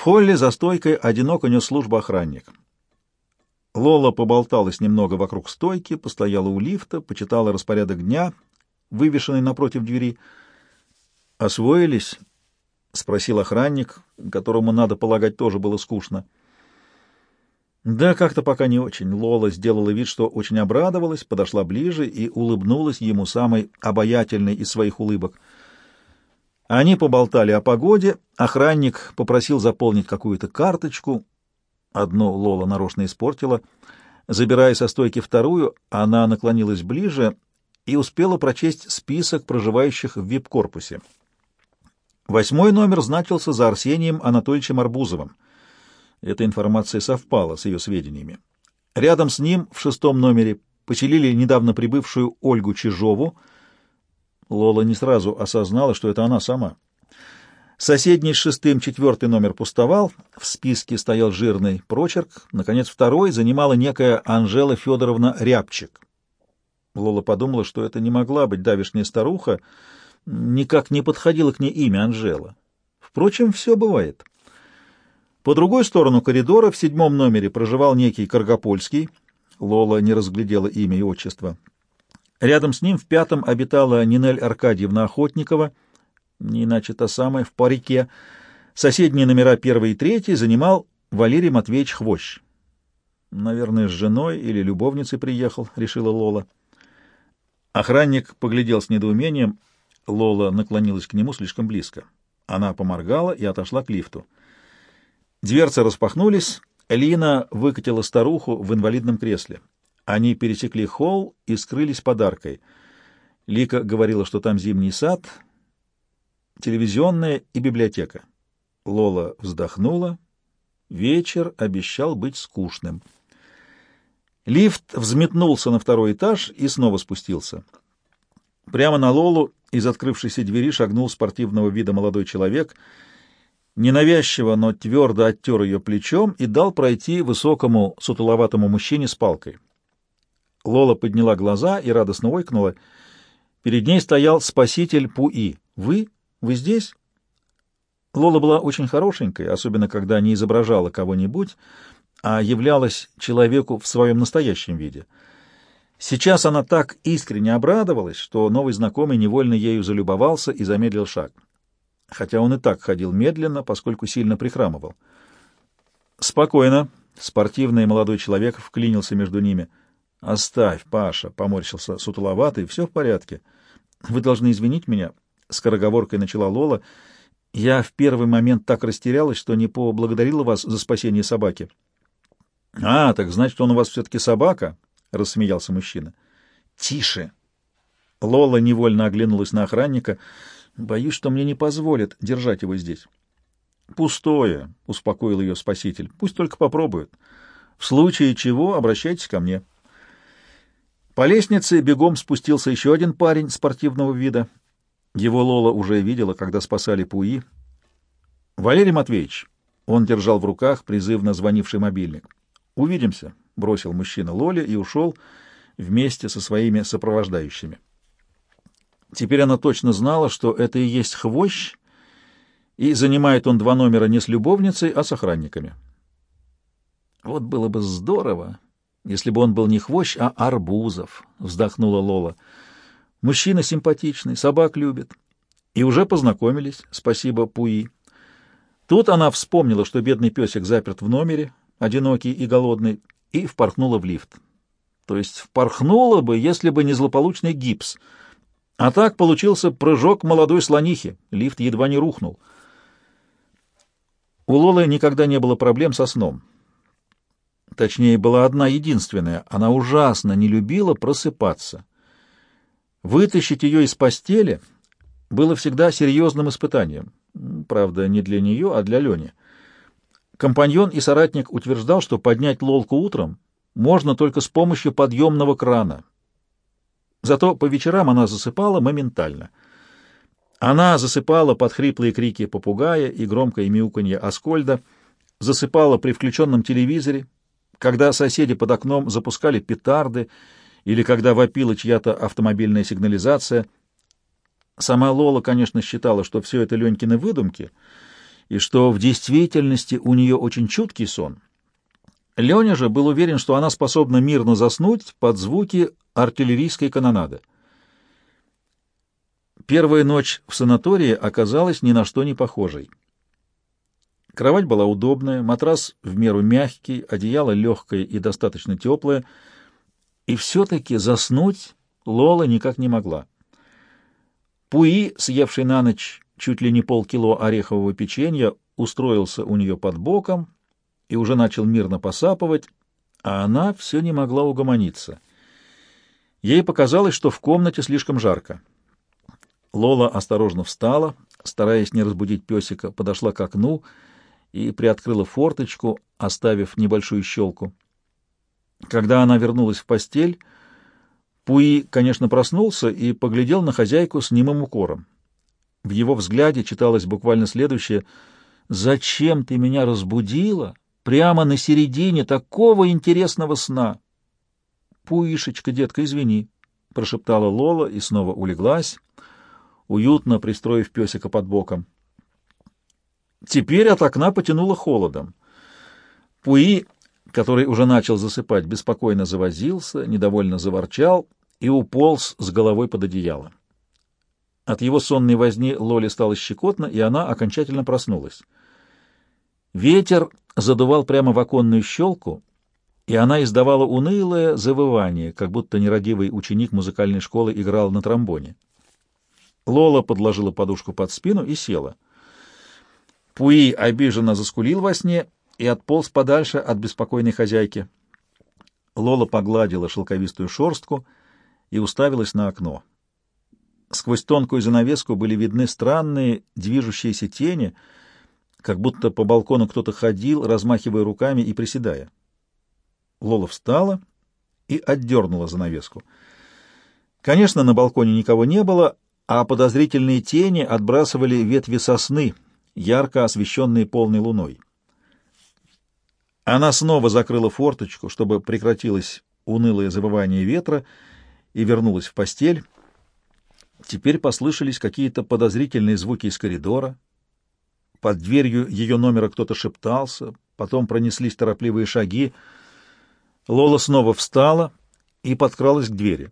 В холле за стойкой одиноко нес службу охранник. Лола поболталась немного вокруг стойки, постояла у лифта, почитала распорядок дня, вывешенный напротив двери. «Освоились?» — спросил охранник, которому, надо полагать, тоже было скучно. Да, как-то пока не очень. Лола сделала вид, что очень обрадовалась, подошла ближе и улыбнулась ему самой обаятельной из своих улыбок. Они поболтали о погоде, охранник попросил заполнить какую-то карточку. Одну Лола нарочно испортила. Забирая со стойки вторую, она наклонилась ближе и успела прочесть список проживающих в вип-корпусе. Восьмой номер значился за Арсением Анатольевичем Арбузовым. Эта информация совпала с ее сведениями. Рядом с ним в шестом номере поселили недавно прибывшую Ольгу Чижову. Лола не сразу осознала, что это она сама. Соседний с шестым четвертый номер пустовал, в списке стоял жирный прочерк. Наконец, второй занимала некая Анжела Федоровна Рябчик. Лола подумала, что это не могла быть давишняя старуха, никак не подходило к ней имя Анжела. Впрочем, все бывает. По другой сторону коридора в седьмом номере проживал некий Каргопольский. Лола не разглядела имя и отчество. Рядом с ним в пятом обитала Нинель Аркадьевна Охотникова, не иначе та самая, в парике. Соседние номера первый и третий занимал Валерий Матвеевич Хвощ. «Наверное, с женой или любовницей приехал», — решила Лола. Охранник поглядел с недоумением. Лола наклонилась к нему слишком близко. Она поморгала и отошла к лифту. Дверцы распахнулись, Лина выкатила старуху в инвалидном кресле. Они пересекли холл и скрылись подаркой. Лика говорила, что там зимний сад, телевизионная и библиотека. Лола вздохнула. Вечер обещал быть скучным. Лифт взметнулся на второй этаж и снова спустился. Прямо на Лолу из открывшейся двери шагнул спортивного вида молодой человек — ненавязчиво, но твердо оттер ее плечом и дал пройти высокому сутуловатому мужчине с палкой. Лола подняла глаза и радостно ойкнула. Перед ней стоял спаситель Пуи. «Вы? Вы здесь?» Лола была очень хорошенькой, особенно когда не изображала кого-нибудь, а являлась человеку в своем настоящем виде. Сейчас она так искренне обрадовалась, что новый знакомый невольно ею залюбовался и замедлил шаг хотя он и так ходил медленно, поскольку сильно прихрамывал. «Спокойно», — спортивный молодой человек вклинился между ними. «Оставь, Паша», — поморщился сутуловатый, — «все в порядке. Вы должны извинить меня», — скороговоркой начала Лола. «Я в первый момент так растерялась, что не поблагодарила вас за спасение собаки». «А, так значит, он у вас все-таки собака?» — рассмеялся мужчина. «Тише!» Лола невольно оглянулась на охранника — Боюсь, что мне не позволят держать его здесь. Пустое, — успокоил ее спаситель. Пусть только попробуют. В случае чего обращайтесь ко мне. По лестнице бегом спустился еще один парень спортивного вида. Его Лола уже видела, когда спасали Пуи. Валерий Матвеевич, он держал в руках призывно звонивший мобильник. Увидимся, — бросил мужчина Лоле и ушел вместе со своими сопровождающими. Теперь она точно знала, что это и есть хвощ, и занимает он два номера не с любовницей, а с охранниками. Вот было бы здорово, если бы он был не хвощ, а арбузов, — вздохнула Лола. Мужчина симпатичный, собак любит. И уже познакомились, спасибо Пуи. Тут она вспомнила, что бедный песик заперт в номере, одинокий и голодный, и впорхнула в лифт. То есть впорхнула бы, если бы не злополучный гипс — а так получился прыжок молодой слонихи. Лифт едва не рухнул. У Лолы никогда не было проблем со сном. Точнее, была одна единственная. Она ужасно не любила просыпаться. Вытащить ее из постели было всегда серьезным испытанием. Правда, не для нее, а для Лени. Компаньон и соратник утверждал, что поднять Лолку утром можно только с помощью подъемного крана — Зато по вечерам она засыпала моментально. Она засыпала под хриплые крики попугая и громкое мяуканье Аскольда, засыпала при включенном телевизоре, когда соседи под окном запускали петарды или когда вопила чья-то автомобильная сигнализация. Сама Лола, конечно, считала, что все это Ленькины выдумки, и что в действительности у нее очень чуткий сон. Леня же был уверен, что она способна мирно заснуть под звуки артиллерийской канонады. Первая ночь в санатории оказалась ни на что не похожей. Кровать была удобная, матрас в меру мягкий, одеяло легкое и достаточно теплое, и все-таки заснуть Лола никак не могла. Пуи, съевший на ночь чуть ли не полкило орехового печенья, устроился у нее под боком и уже начал мирно посапывать, а она все не могла угомониться. Ей показалось, что в комнате слишком жарко. Лола осторожно встала, стараясь не разбудить песика, подошла к окну и приоткрыла форточку, оставив небольшую щелку. Когда она вернулась в постель, Пуи, конечно, проснулся и поглядел на хозяйку с немым укором. В его взгляде читалось буквально следующее «Зачем ты меня разбудила прямо на середине такого интересного сна?» «Пуишечка, детка, извини», — прошептала Лола и снова улеглась, уютно пристроив песика под боком. Теперь от окна потянуло холодом. Пуи, который уже начал засыпать, беспокойно завозился, недовольно заворчал и уполз с головой под одеяло. От его сонной возни Лоле стало щекотно, и она окончательно проснулась. Ветер задувал прямо в оконную щелку, и она издавала унылое завывание, как будто нерадивый ученик музыкальной школы играл на тромбоне. Лола подложила подушку под спину и села. Пуи обиженно заскулил во сне и отполз подальше от беспокойной хозяйки. Лола погладила шелковистую шорстку и уставилась на окно. Сквозь тонкую занавеску были видны странные движущиеся тени, как будто по балкону кто-то ходил, размахивая руками и приседая. Лола встала и отдернула занавеску. Конечно, на балконе никого не было, а подозрительные тени отбрасывали ветви сосны, ярко освещенные полной луной. Она снова закрыла форточку, чтобы прекратилось унылое забывание ветра, и вернулась в постель. Теперь послышались какие-то подозрительные звуки из коридора. Под дверью ее номера кто-то шептался, потом пронеслись торопливые шаги — Лола снова встала и подкралась к двери.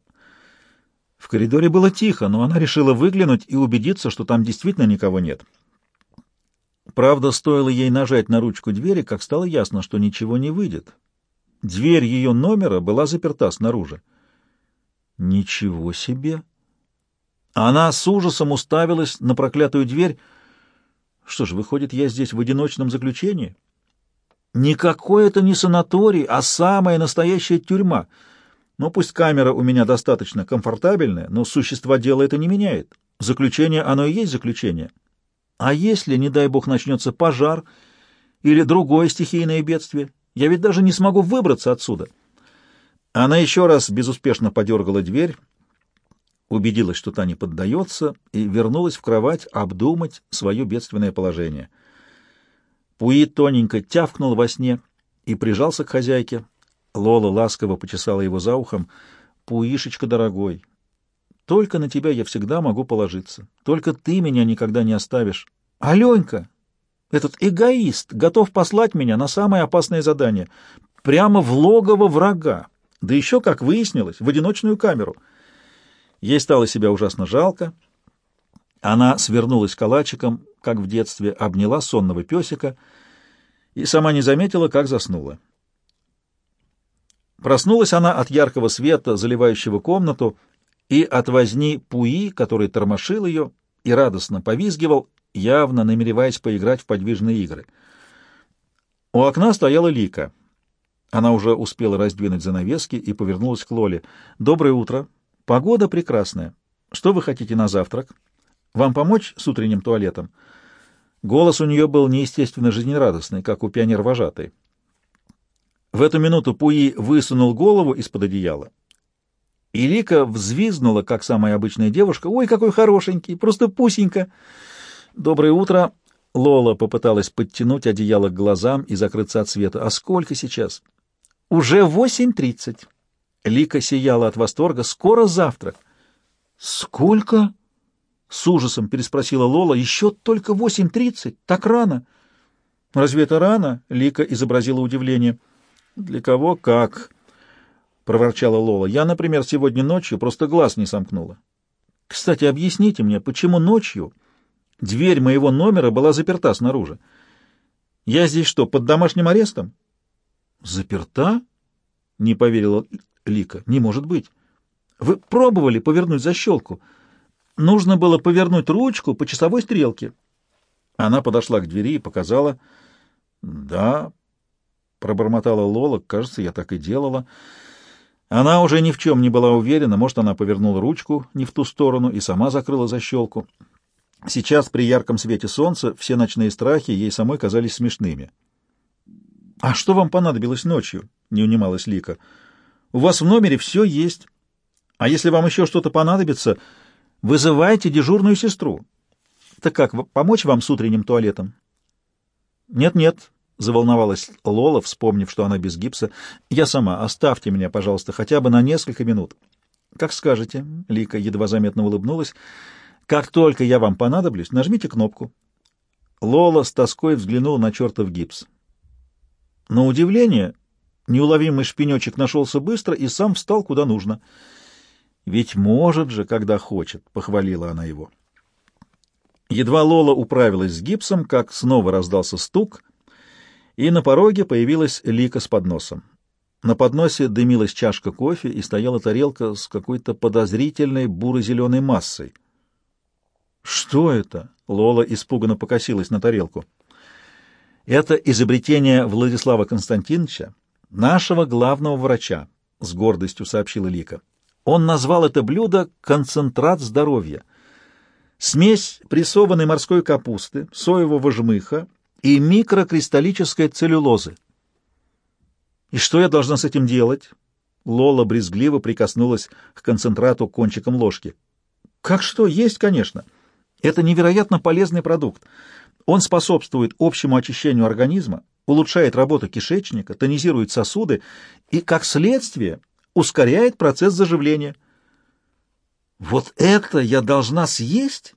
В коридоре было тихо, но она решила выглянуть и убедиться, что там действительно никого нет. Правда, стоило ей нажать на ручку двери, как стало ясно, что ничего не выйдет. Дверь ее номера была заперта снаружи. Ничего себе! Она с ужасом уставилась на проклятую дверь. Что ж, выходит, я здесь в одиночном заключении? — Никакой это не санаторий, а самая настоящая тюрьма. Но пусть камера у меня достаточно комфортабельная, но существа дела это не меняет. Заключение оно и есть заключение. А если, не дай бог, начнется пожар или другое стихийное бедствие, я ведь даже не смогу выбраться отсюда. Она еще раз безуспешно подергала дверь, убедилась, что та не поддается, и вернулась в кровать обдумать свое бедственное положение. Пуи тоненько тявкнул во сне и прижался к хозяйке. Лола ласково почесала его за ухом. «Пуишечка, дорогой, только на тебя я всегда могу положиться. Только ты меня никогда не оставишь. Аленька, этот эгоист, готов послать меня на самое опасное задание. Прямо в логово врага. Да еще, как выяснилось, в одиночную камеру. Ей стало себя ужасно жалко. Она свернулась калачиком, как в детстве, обняла сонного песика и сама не заметила, как заснула. Проснулась она от яркого света, заливающего комнату, и от возни Пуи, который тормошил ее и радостно повизгивал, явно намереваясь поиграть в подвижные игры. У окна стояла Лика. Она уже успела раздвинуть занавески и повернулась к Лоле. «Доброе утро. Погода прекрасная. Что вы хотите на завтрак? Вам помочь с утренним туалетом?» Голос у нее был неестественно жизнерадостный, как у пионер-вожатой. В эту минуту Пуи высунул голову из-под одеяла. И Лика взвизгнула, как самая обычная девушка. «Ой, какой хорошенький! Просто пусенька!» «Доброе утро!» Лола попыталась подтянуть одеяло к глазам и закрыться от света. «А сколько сейчас?» «Уже восемь тридцать!» Лика сияла от восторга. «Скоро завтрак!» «Сколько?» С ужасом переспросила Лола. «Еще только восемь тридцать? Так рано?» «Разве это рано?» — Лика изобразила удивление. «Для кого как?» — проворчала Лола. «Я, например, сегодня ночью просто глаз не сомкнула. Кстати, объясните мне, почему ночью дверь моего номера была заперта снаружи? Я здесь что, под домашним арестом?» «Заперта?» — не поверила Лика. «Не может быть. Вы пробовали повернуть защелку?» Нужно было повернуть ручку по часовой стрелке. Она подошла к двери и показала. «Да», — пробормотала Лола, — «кажется, я так и делала». Она уже ни в чем не была уверена, может, она повернула ручку не в ту сторону и сама закрыла защелку. Сейчас, при ярком свете солнца, все ночные страхи ей самой казались смешными. «А что вам понадобилось ночью?» — не унималась Лика. «У вас в номере все есть. А если вам еще что-то понадобится, Вызывайте дежурную сестру. Так как, помочь вам с утренним туалетом? Нет-нет, заволновалась Лола, вспомнив, что она без гипса. Я сама. Оставьте меня, пожалуйста, хотя бы на несколько минут. Как скажете, Лика едва заметно улыбнулась. Как только я вам понадоблюсь, нажмите кнопку. Лола с тоской взглянула на чертов гипс. На удивление, неуловимый шпинечек нашелся быстро и сам встал куда нужно — ведь может же, когда хочет, — похвалила она его. Едва Лола управилась с гипсом, как снова раздался стук, и на пороге появилась Лика с подносом. На подносе дымилась чашка кофе и стояла тарелка с какой-то подозрительной буро-зеленой массой. «Что это?» — Лола испуганно покосилась на тарелку. «Это изобретение Владислава Константиновича, нашего главного врача», — с гордостью сообщила Лика. Он назвал это блюдо «концентрат здоровья». Смесь прессованной морской капусты, соевого жмыха и микрокристаллической целлюлозы. «И что я должна с этим делать?» Лола брезгливо прикоснулась к концентрату кончиком ложки. «Как что? Есть, конечно. Это невероятно полезный продукт. Он способствует общему очищению организма, улучшает работу кишечника, тонизирует сосуды и, как следствие, ускоряет процесс заживления. «Вот это я должна съесть?»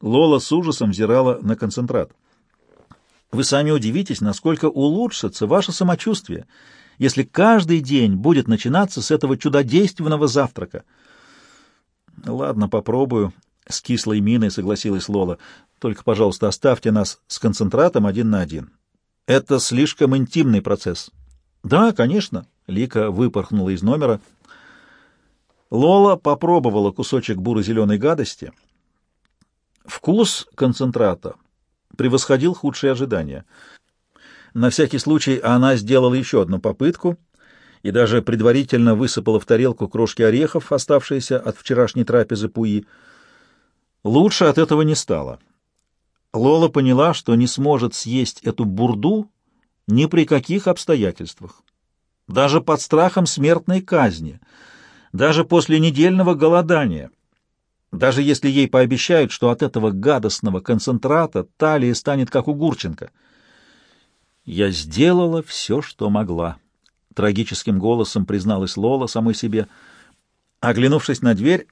Лола с ужасом взирала на концентрат. «Вы сами удивитесь, насколько улучшится ваше самочувствие, если каждый день будет начинаться с этого чудодейственного завтрака». «Ладно, попробую», — с кислой миной согласилась Лола. «Только, пожалуйста, оставьте нас с концентратом один на один. Это слишком интимный процесс». «Да, конечно», Лика выпорхнула из номера. Лола попробовала кусочек буро-зеленой гадости. Вкус концентрата превосходил худшие ожидания. На всякий случай она сделала еще одну попытку и даже предварительно высыпала в тарелку крошки орехов, оставшиеся от вчерашней трапезы Пуи. Лучше от этого не стало. Лола поняла, что не сможет съесть эту бурду ни при каких обстоятельствах даже под страхом смертной казни, даже после недельного голодания, даже если ей пообещают, что от этого гадостного концентрата талия станет как у Гурченко. «Я сделала все, что могла», — трагическим голосом призналась Лола самой себе. Оглянувшись на дверь,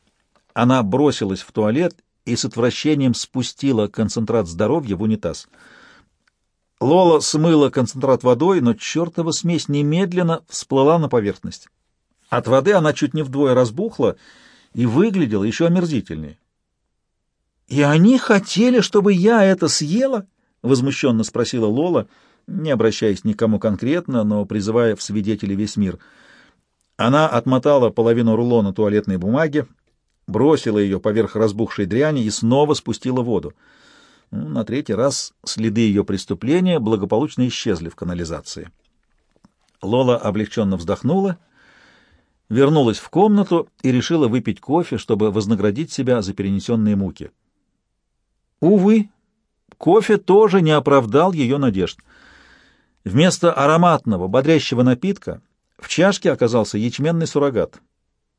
она бросилась в туалет и с отвращением спустила концентрат здоровья в унитаз — Лола смыла концентрат водой, но чертова смесь немедленно всплыла на поверхность. От воды она чуть не вдвое разбухла и выглядела еще омерзительнее. «И они хотели, чтобы я это съела?» — возмущенно спросила Лола, не обращаясь никому конкретно, но призывая в свидетели весь мир. Она отмотала половину рулона туалетной бумаги, бросила ее поверх разбухшей дряни и снова спустила воду. Ну, на третий раз следы ее преступления благополучно исчезли в канализации. Лола облегченно вздохнула, вернулась в комнату и решила выпить кофе, чтобы вознаградить себя за перенесенные муки. Увы, кофе тоже не оправдал ее надежд. Вместо ароматного, бодрящего напитка в чашке оказался ячменный суррогат.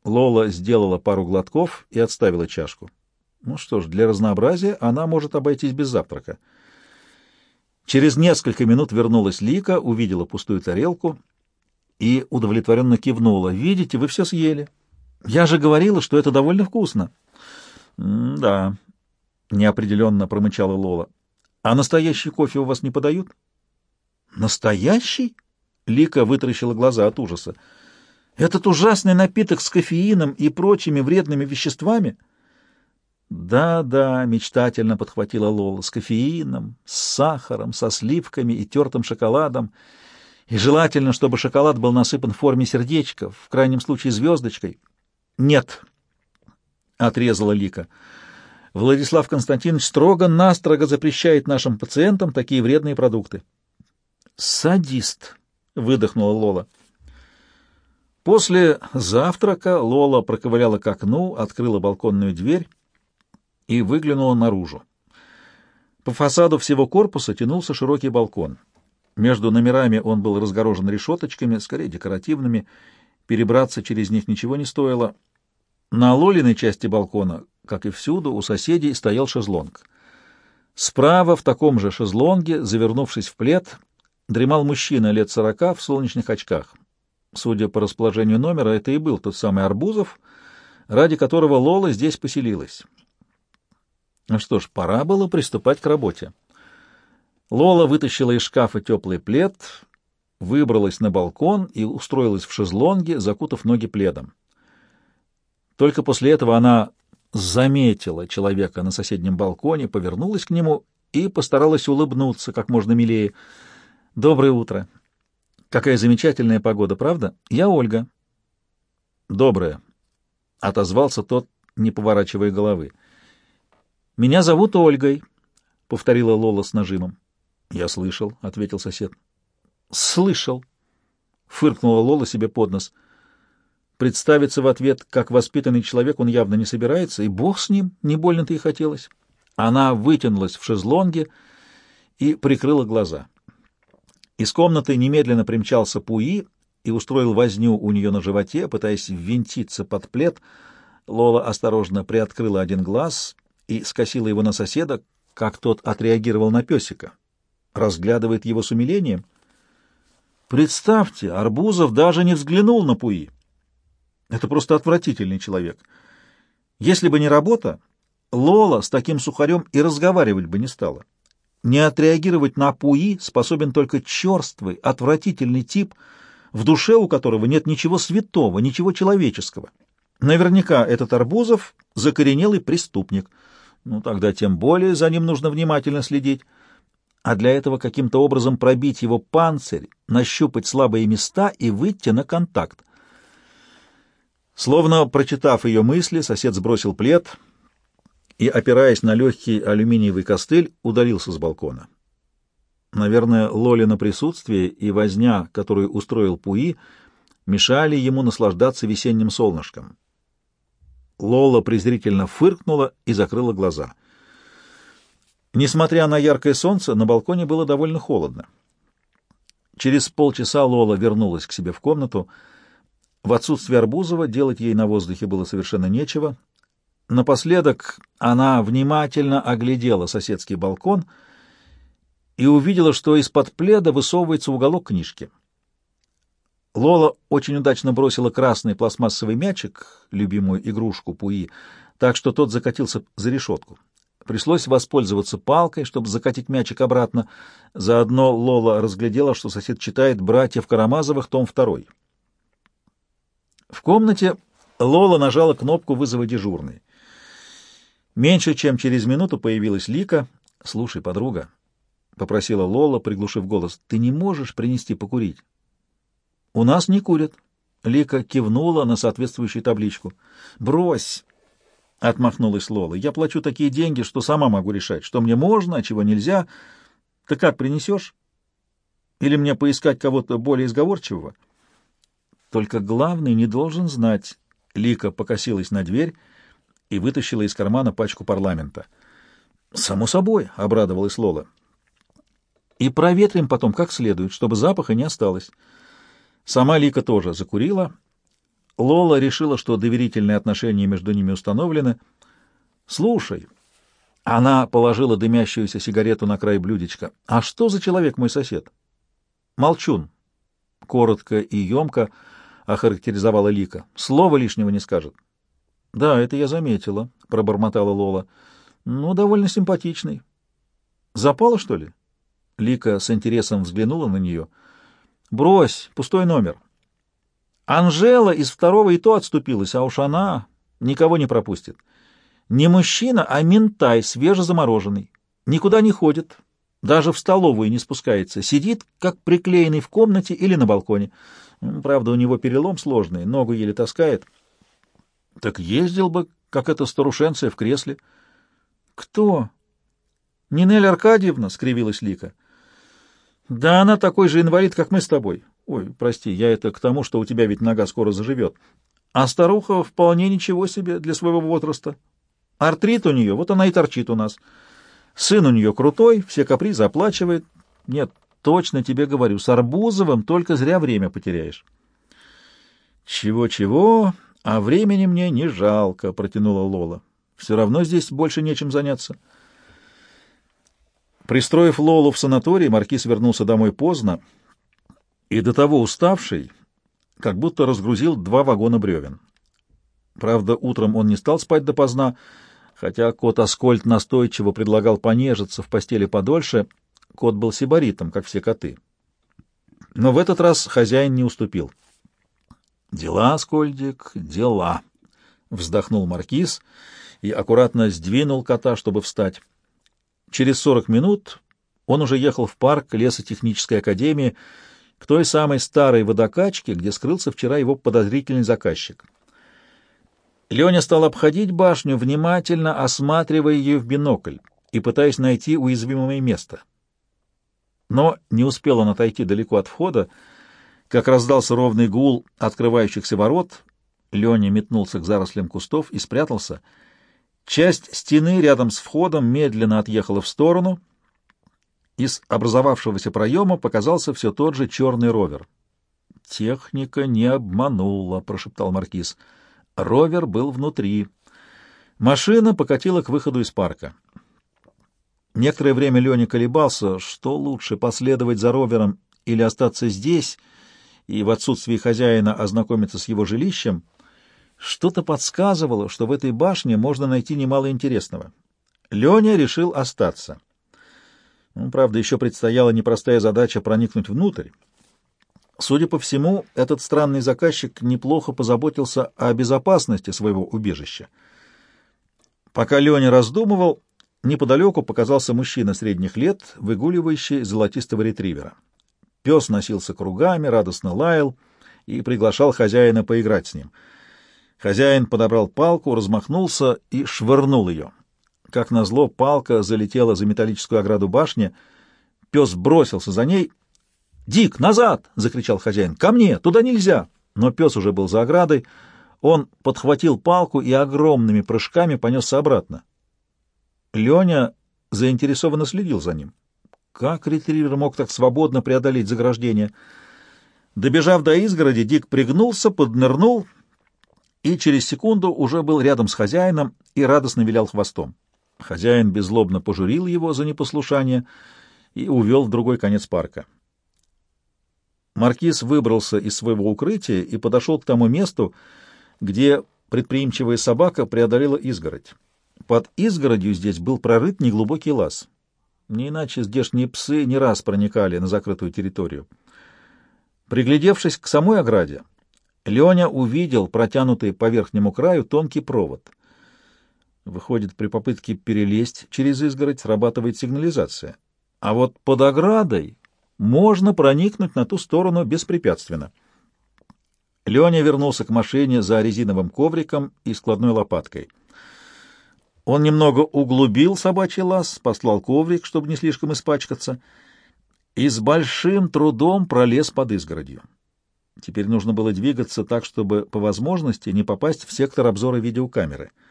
Лола сделала пару глотков и отставила чашку. Ну что ж, для разнообразия она может обойтись без завтрака. Через несколько минут вернулась Лика, увидела пустую тарелку и удовлетворенно кивнула. «Видите, вы все съели. Я же говорила, что это довольно вкусно». «Да», — неопределенно промычала Лола. «А настоящий кофе у вас не подают?» «Настоящий?» — Лика вытаращила глаза от ужаса. «Этот ужасный напиток с кофеином и прочими вредными веществами?» «Да-да», — мечтательно подхватила Лола, — «с кофеином, с сахаром, со сливками и тертым шоколадом. И желательно, чтобы шоколад был насыпан в форме сердечка, в крайнем случае звездочкой». «Нет», — отрезала Лика. «Владислав Константинович строго-настрого запрещает нашим пациентам такие вредные продукты». «Садист», — выдохнула Лола. После завтрака Лола проковыляла к окну, открыла балконную дверь и выглянула наружу. По фасаду всего корпуса тянулся широкий балкон. Между номерами он был разгорожен решеточками, скорее декоративными, перебраться через них ничего не стоило. На Лолиной части балкона, как и всюду, у соседей стоял шезлонг. Справа в таком же шезлонге, завернувшись в плед, дремал мужчина лет сорока в солнечных очках. Судя по расположению номера, это и был тот самый Арбузов, ради которого Лола здесь поселилась. Ну что ж, пора было приступать к работе. Лола вытащила из шкафа теплый плед, выбралась на балкон и устроилась в шезлонге, закутав ноги пледом. Только после этого она заметила человека на соседнем балконе, повернулась к нему и постаралась улыбнуться как можно милее. «Доброе утро! Какая замечательная погода, правда? Я Ольга». «Доброе», — отозвался тот, не поворачивая головы. «Меня зовут Ольгой», — повторила Лола с нажимом. «Я слышал», — ответил сосед. «Слышал», — фыркнула Лола себе под нос. Представиться в ответ, как воспитанный человек, он явно не собирается, и бог с ним, не больно-то и хотелось. Она вытянулась в шезлонге и прикрыла глаза. Из комнаты немедленно примчался Пуи и устроил возню у нее на животе, пытаясь ввинтиться под плед. Лола осторожно приоткрыла один глаз и скосила его на соседа, как тот отреагировал на песика. Разглядывает его с умилением. Представьте, Арбузов даже не взглянул на Пуи. Это просто отвратительный человек. Если бы не работа, Лола с таким сухарем и разговаривать бы не стала. Не отреагировать на Пуи способен только черствый, отвратительный тип, в душе у которого нет ничего святого, ничего человеческого. Наверняка этот Арбузов — закоренелый преступник — ну, тогда тем более за ним нужно внимательно следить. А для этого каким-то образом пробить его панцирь, нащупать слабые места и выйти на контакт. Словно прочитав ее мысли, сосед сбросил плед и, опираясь на легкий алюминиевый костыль, удалился с балкона. Наверное, Лолина присутствие и возня, которую устроил Пуи, мешали ему наслаждаться весенним солнышком. Лола презрительно фыркнула и закрыла глаза. Несмотря на яркое солнце, на балконе было довольно холодно. Через полчаса Лола вернулась к себе в комнату. В отсутствие Арбузова делать ей на воздухе было совершенно нечего. Напоследок она внимательно оглядела соседский балкон и увидела, что из-под пледа высовывается уголок книжки. Лола очень удачно бросила красный пластмассовый мячик, любимую игрушку Пуи, так что тот закатился за решетку. Пришлось воспользоваться палкой, чтобы закатить мячик обратно. Заодно Лола разглядела, что сосед читает «Братьев Карамазовых», том второй. В комнате Лола нажала кнопку вызова дежурной. Меньше чем через минуту появилась Лика. «Слушай, подруга», — попросила Лола, приглушив голос, — «ты не можешь принести покурить?» «У нас не курят». Лика кивнула на соответствующую табличку. «Брось!» — отмахнулась Лола. «Я плачу такие деньги, что сама могу решать, что мне можно, а чего нельзя. Ты как, принесешь? Или мне поискать кого-то более изговорчивого?» «Только главный не должен знать». Лика покосилась на дверь и вытащила из кармана пачку парламента. «Само собой», — обрадовалась Лола. «И проветрим потом как следует, чтобы запаха не осталось». Сама Лика тоже закурила. Лола решила, что доверительные отношения между ними установлены. «Слушай», — она положила дымящуюся сигарету на край блюдечка, — «а что за человек мой сосед?» «Молчун», — коротко и емко охарактеризовала Лика. «Слова лишнего не скажет». Да, это я заметила, — пробормотала Лола. Ну, довольно симпатичный. Запала, что ли? Лика с интересом взглянула на нее. Брось, пустой номер. Анжела из второго и то отступилась, а уж она никого не пропустит. Не мужчина, а ментай, свежезамороженный. Никуда не ходит, даже в столовую не спускается. Сидит, как приклеенный в комнате или на балконе. Правда, у него перелом сложный, ногу еле таскает. Так ездил бы, как эта старушенция, в кресле. — Кто? — Нинель Аркадьевна, — скривилась Лика. — Да она такой же инвалид, как мы с тобой. Ой, прости, я это к тому, что у тебя ведь нога скоро заживет. А старуха вполне ничего себе для своего возраста. Артрит у нее, вот она и торчит у нас. Сын у нее крутой, все капризы оплачивает. Нет, точно тебе говорю, с Арбузовым только зря время потеряешь. Чего-чего, а времени мне не жалко, протянула Лола. Все равно здесь больше нечем заняться. Пристроив Лолу в санаторий, маркиз вернулся домой поздно и до того уставший, как будто разгрузил два вагона бревен. Правда, утром он не стал спать допоздна, хотя кот Аскольд настойчиво предлагал понежиться в постели подольше, кот был сибаритом, как все коты. Но в этот раз хозяин не уступил. «Дела, Аскольдик, дела!» — вздохнул маркиз и аккуратно сдвинул кота, чтобы встать. Через сорок минут он уже ехал в парк лесотехнической академии к той самой старой водокачке, где скрылся вчера его подозрительный заказчик. Леня стал обходить башню, внимательно осматривая ее в бинокль и пытаясь найти уязвимое место. Но не успел он отойти далеко от входа, как раздался ровный гул открывающихся ворот. Леня метнулся к зарослям кустов и спрятался. Часть стены рядом с входом медленно отъехала в сторону. Из образовавшегося проема показался все тот же черный ровер. «Техника не обманула», — прошептал маркиз. Ровер был внутри. Машина покатила к выходу из парка. Некоторое время Леня колебался, что лучше, последовать за ровером или остаться здесь и в отсутствии хозяина ознакомиться с его жилищем. Что-то подсказывало, что в этой башне можно найти немало интересного. Леня решил остаться. Ну, правда, еще предстояла непростая задача проникнуть внутрь. Судя по всему, этот странный заказчик неплохо позаботился о безопасности своего убежища. Пока Леня раздумывал, неподалеку показался мужчина средних лет, выгуливающий золотистого ретривера. Пес носился кругами, радостно лаял и приглашал хозяина поиграть с ним. Хозяин подобрал палку, размахнулся и швырнул ее. Как назло, палка залетела за металлическую ограду башни. Пес бросился за ней — «Дик, назад!» — закричал хозяин. «Ко мне! Туда нельзя!» Но пес уже был за оградой. Он подхватил палку и огромными прыжками понесся обратно. Леня заинтересованно следил за ним. Как ретривер мог так свободно преодолеть заграждение? Добежав до изгороди, Дик пригнулся, поднырнул и через секунду уже был рядом с хозяином и радостно вилял хвостом. Хозяин беззлобно пожурил его за непослушание и увел в другой конец парка. Маркиз выбрался из своего укрытия и подошел к тому месту, где предприимчивая собака преодолела изгородь. Под изгородью здесь был прорыт неглубокий лаз. Не иначе здешние псы не раз проникали на закрытую территорию. Приглядевшись к самой ограде, Леня увидел протянутый по верхнему краю тонкий провод. Выходит, при попытке перелезть через изгородь срабатывает сигнализация. А вот под оградой можно проникнуть на ту сторону беспрепятственно. Леня вернулся к машине за резиновым ковриком и складной лопаткой. Он немного углубил собачий лаз, послал коврик, чтобы не слишком испачкаться, и с большим трудом пролез под изгородью. Теперь нужно было двигаться так, чтобы по возможности не попасть в сектор обзора видеокамеры —